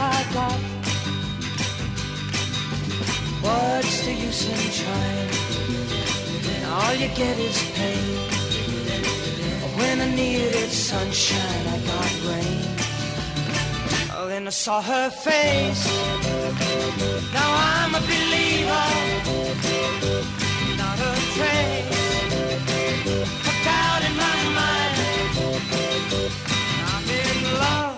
I got. What's the use in trying? All you get is pain. When I needed sunshine, I got rain. Oh, then I saw her face. Now I'm a believer. Not a trace of doubt in my mind. I'm in love.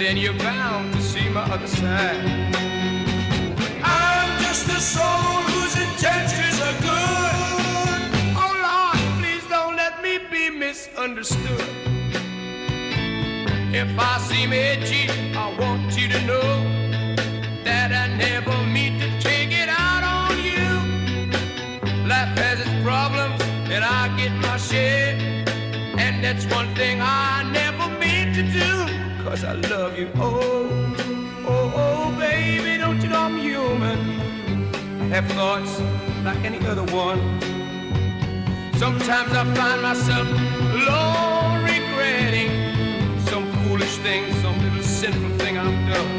Then you're bound to see my other side. I'm just a soul whose intentions are good. Oh Lord, please don't let me be misunderstood. If I seem edgy, I want you to know that I never mean to take it out on you. Life has its problems, and I get my share. And that's one thing I never mean to do, cause I love you. Oh, oh, oh, baby, don't you know I'm human? I have thoughts like any other one. Sometimes I find myself alone regretting some foolish thing, some little sinful thing I've done.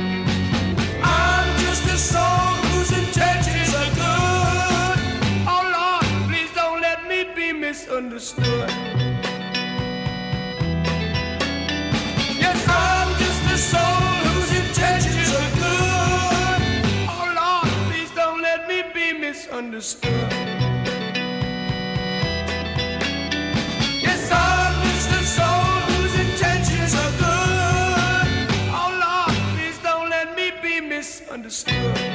I'm just a soul whose intentions are good. Oh Lord, please don't let me be misunderstood. Be misunderstood. Yes, I'm just a soul whose intentions are good. Oh Lord, please don't let me be misunderstood.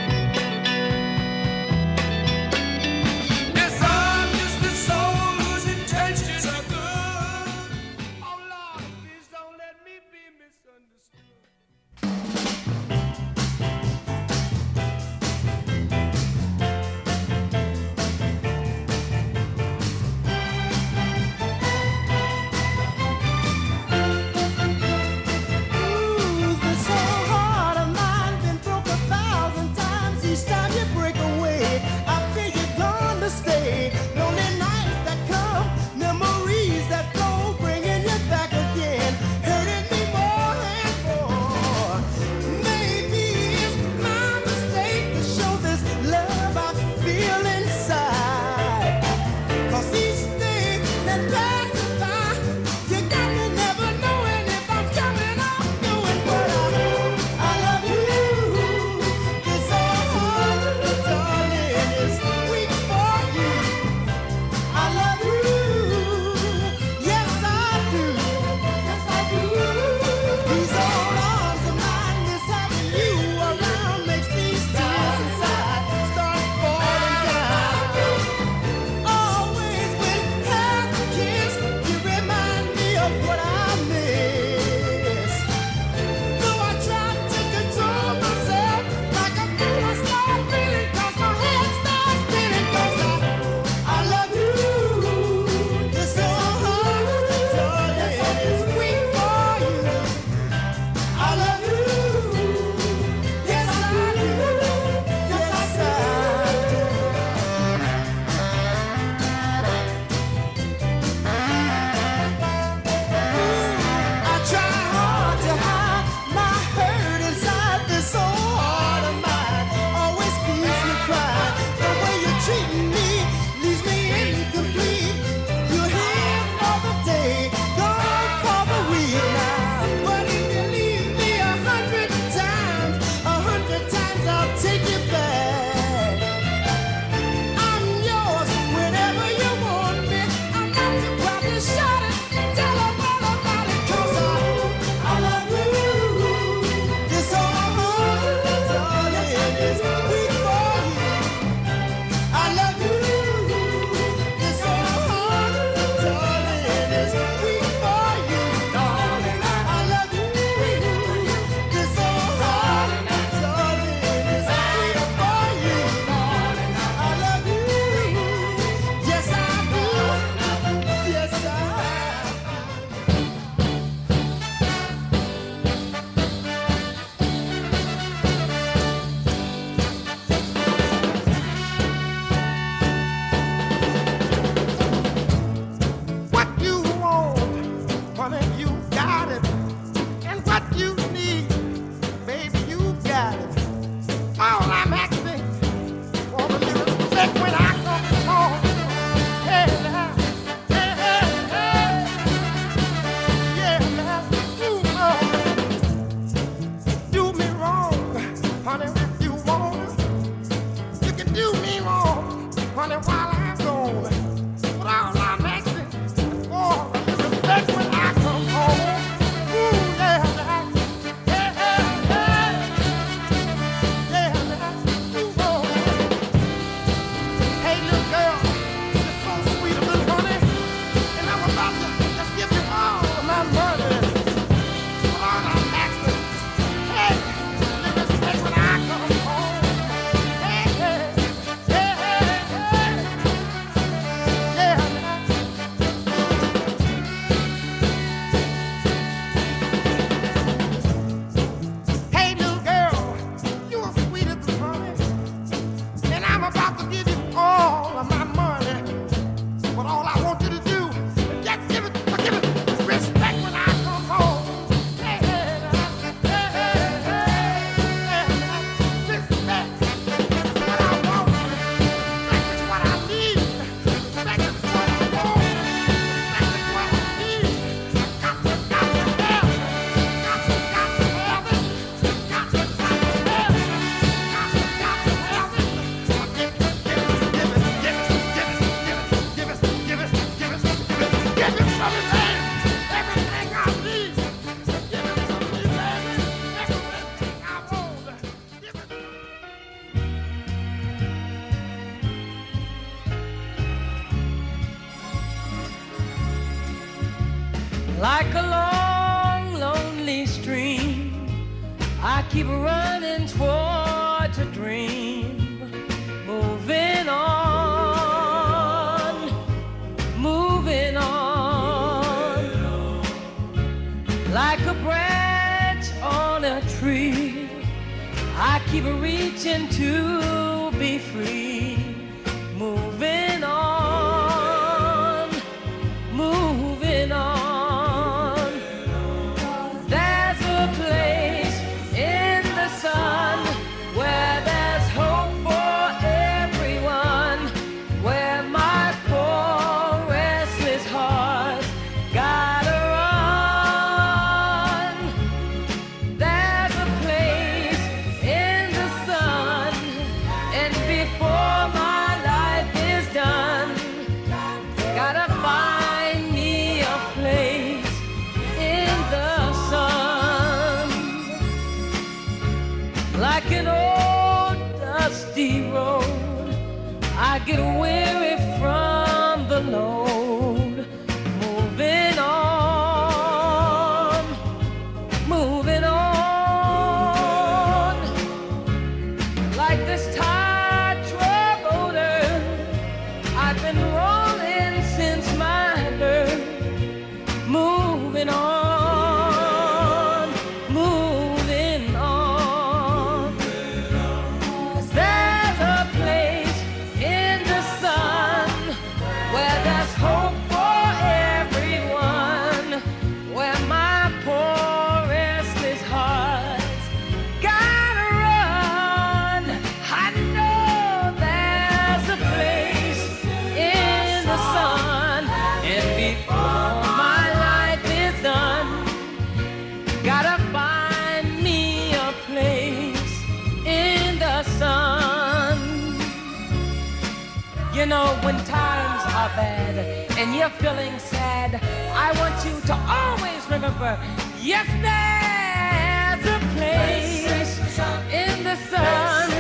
you to always remember yes, there's a place in the sun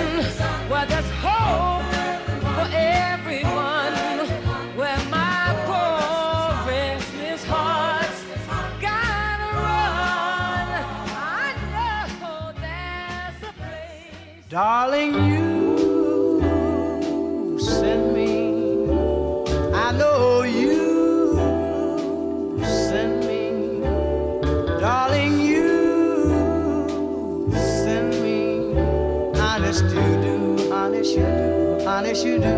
where there's hope for everyone. Where my poor, restless heart's gotta run. I know there's a place. Darling, you. you do.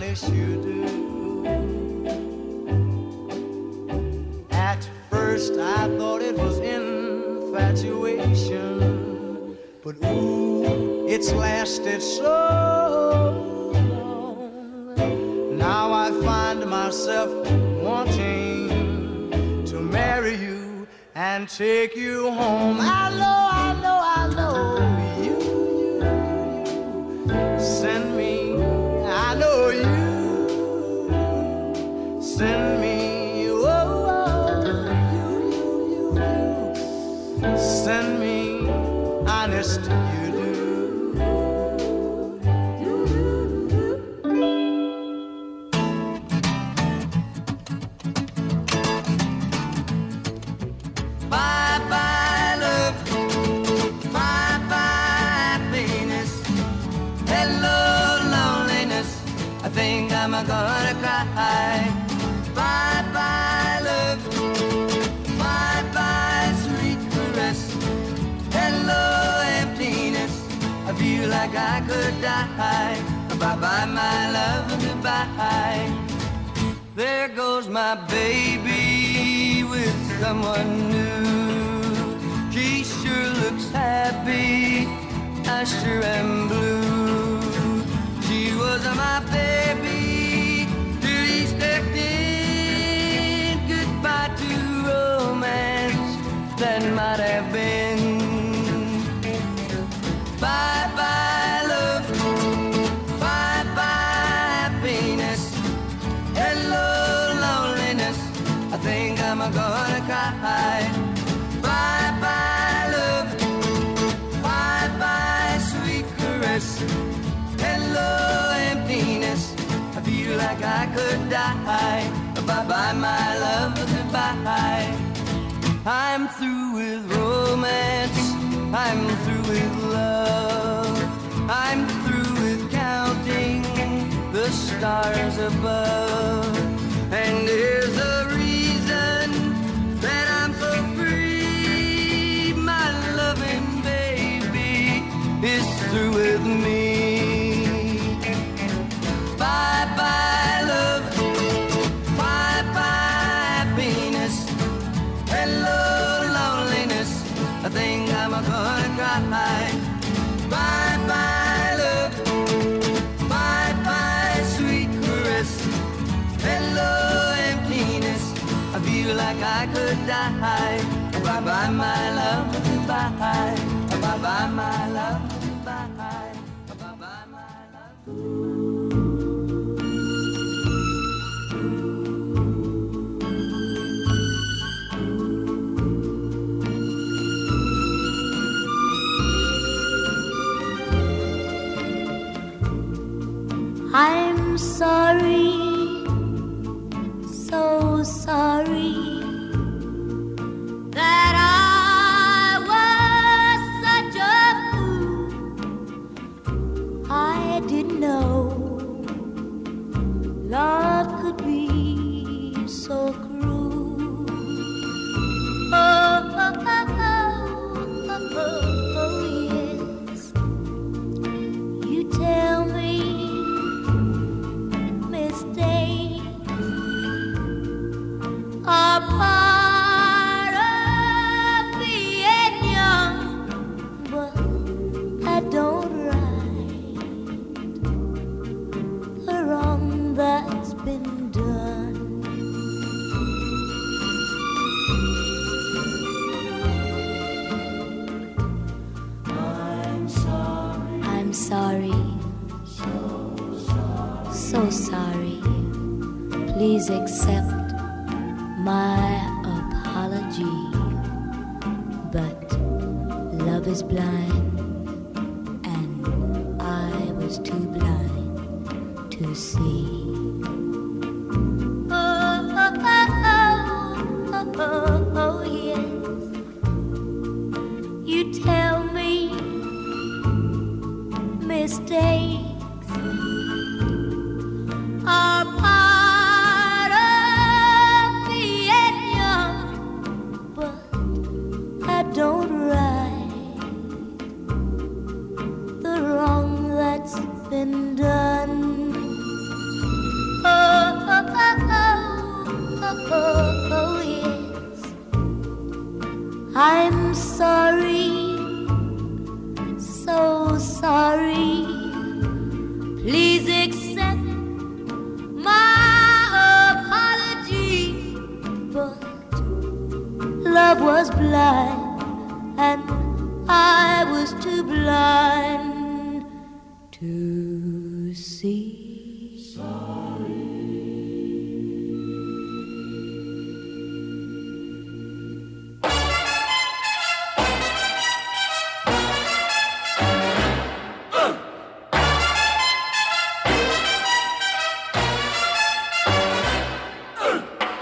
Honest, you do. At first, I thought it was infatuation, but ooh, it's lasted so long. Now I find myself wanting to marry you and take you home. I know, I know, I know send My baby with someone new. She sure looks happy, I sure am blue. She was my baby till he stepped in. Goodbye to romance that might have been. Think I'm gonna cry. Bye bye, love. Bye bye, sweet caress. Hello, emptiness. I feel like I could die. Bye bye, my love. Goodbye. I'm through with romance. I'm through with love. I'm through with counting the stars above. And through with me. Bye bye, love. Bye bye, happiness. Hello, loneliness. I think I'm gonna cry. Bye bye, love. Bye bye, sweet caress. Hello, emptiness. I feel like I could die. Bye bye, my love. Goodbye. sorry, so sorry that I was such a fool. I didn't know love.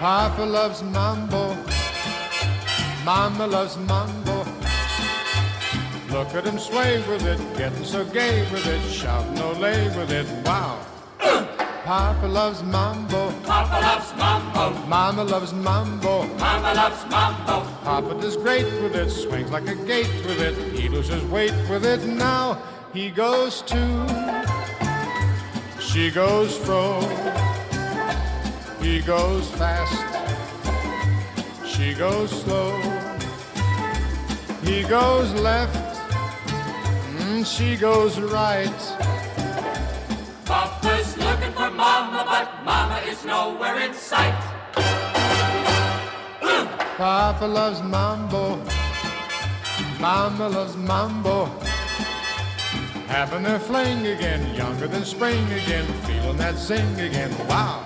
Papa loves mambo. Mama loves mambo. Look at him sway with it, getting so gay with it, shouting ole with it. Wow. Papa loves mambo. Papa loves mambo. Mama loves mambo. Mama loves mambo. Papa does great with it, swings like a gate with it. He loses weight with it. Now he goes to. She goes fro. He goes fast. She goes slow. He goes left. She goes right. Papa's looking for mama, but mama is nowhere in sight. Papa loves mambo. Mama loves mambo. Having their fling again, younger than spring again, feeling that zing again. Wow.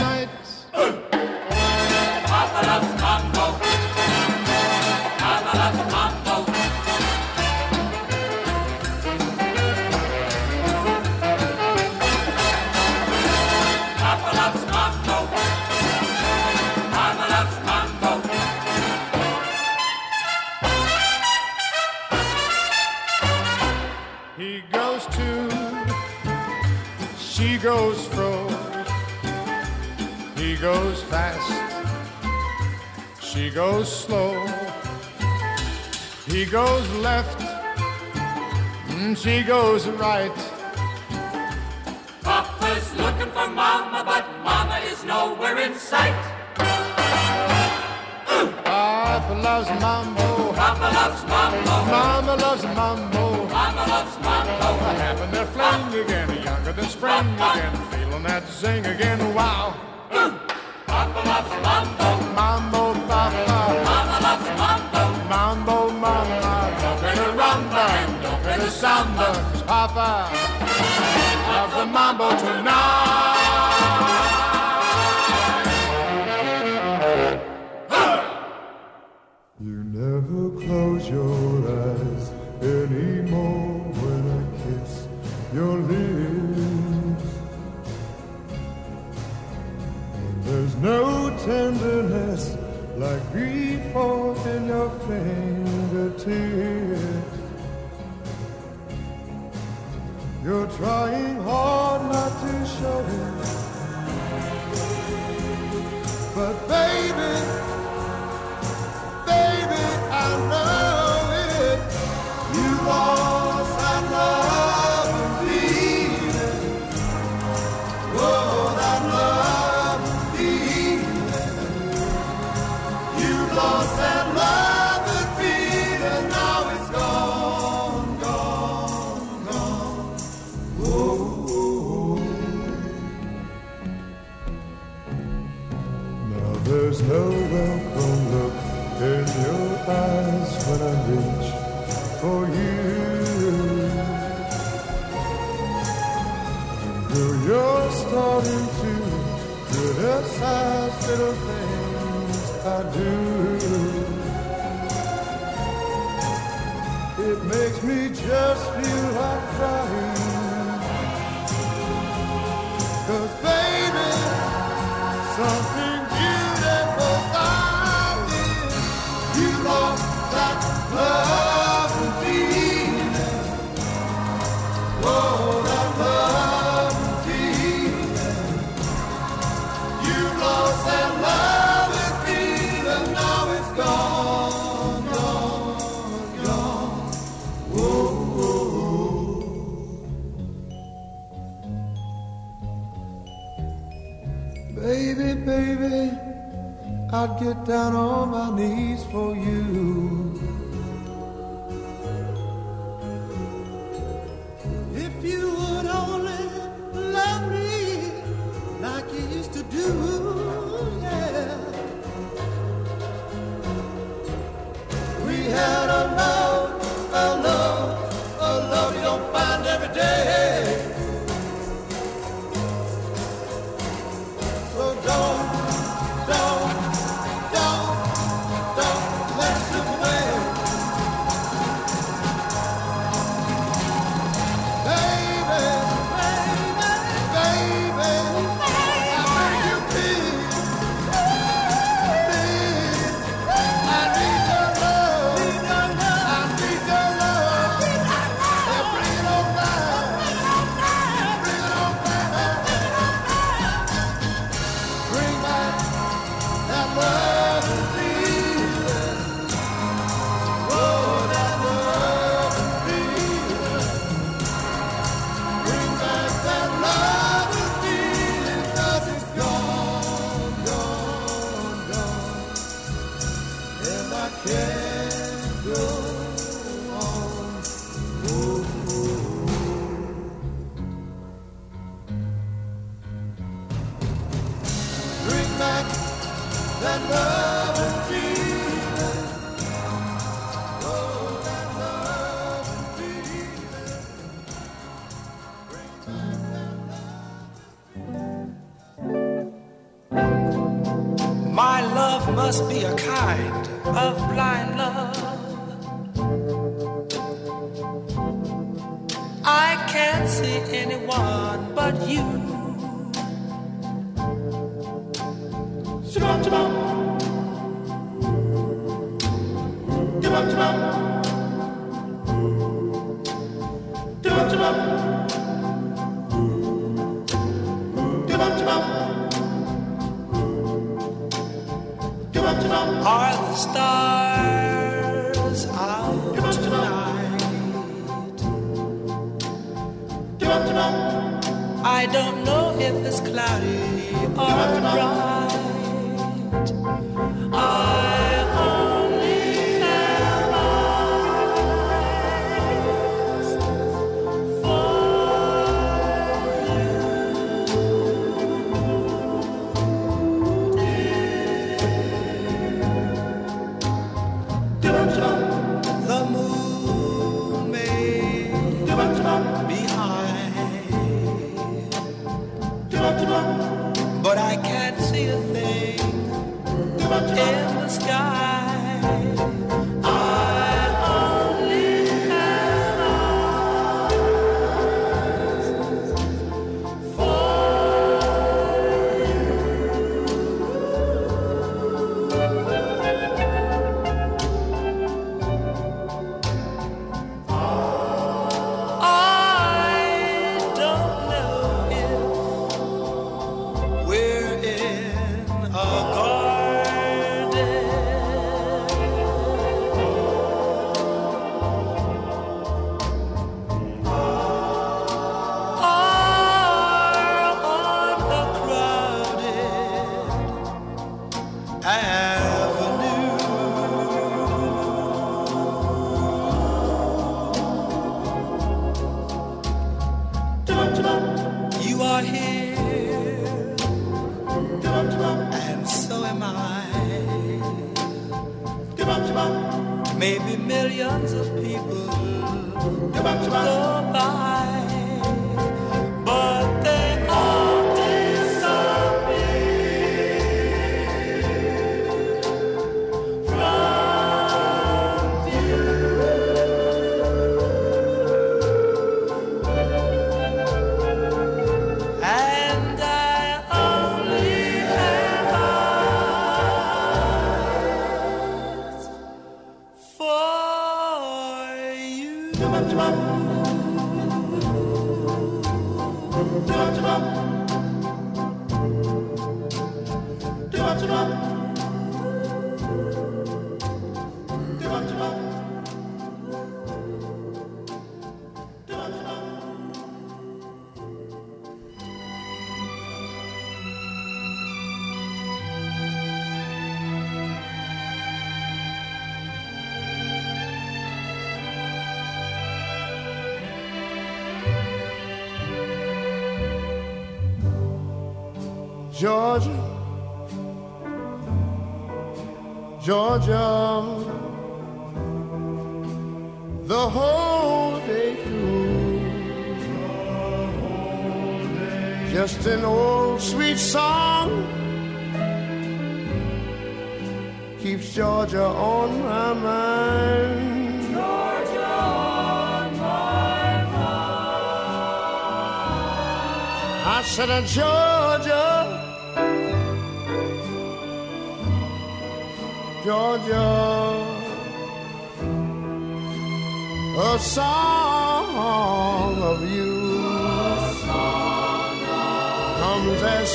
Goes fro. He goes fast, she goes slow. He goes left, mm, she goes right. Papa's looking for mama, but mama is nowhere in sight. Papa loves mambo, Papa loves mambo. Mama loves mambo. Mama loves mambo. Having their fling again, younger than spring again, feeling that zing again. Wow. Mambo. Mambo, mambo. Mambo, the the samba, Papa loves the mambo tonight. In your fingertips. You're trying hard not to show it. But baby, no welcome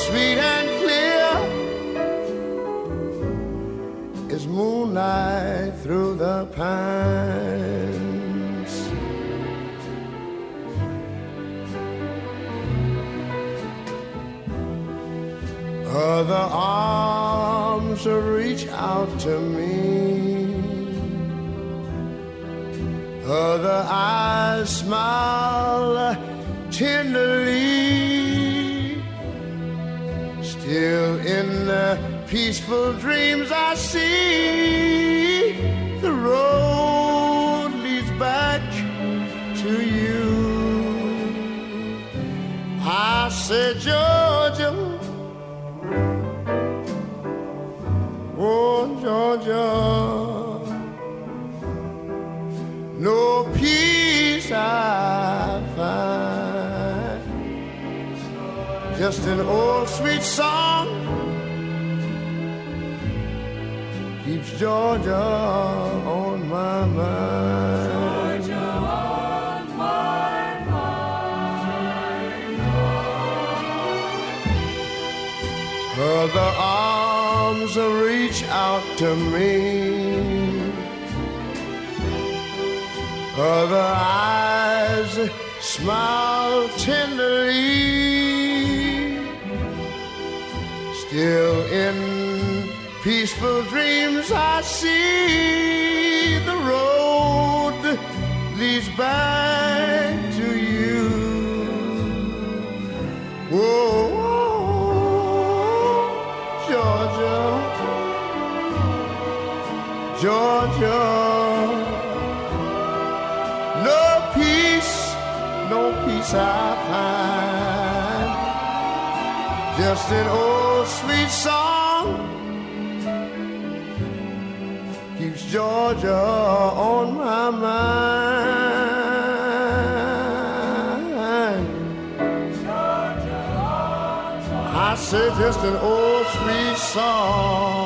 sweet and clear is moonlight through the pines. Other arms reach out to me. Other eyes smile tenderly. Still in the peaceful dreams I see the road leads back to you. I said, Georgia. Just an old sweet song keeps Georgia on my mind. Georgia on my mind. Other arms reach out to me. Other eyes smile tenderly. Still in peaceful dreams, I see the road leads back to you. Whoa, Georgia, Georgia. No peace, no peace I find. Just an old sweet song keeps Georgia on my mind. I say just an old sweet song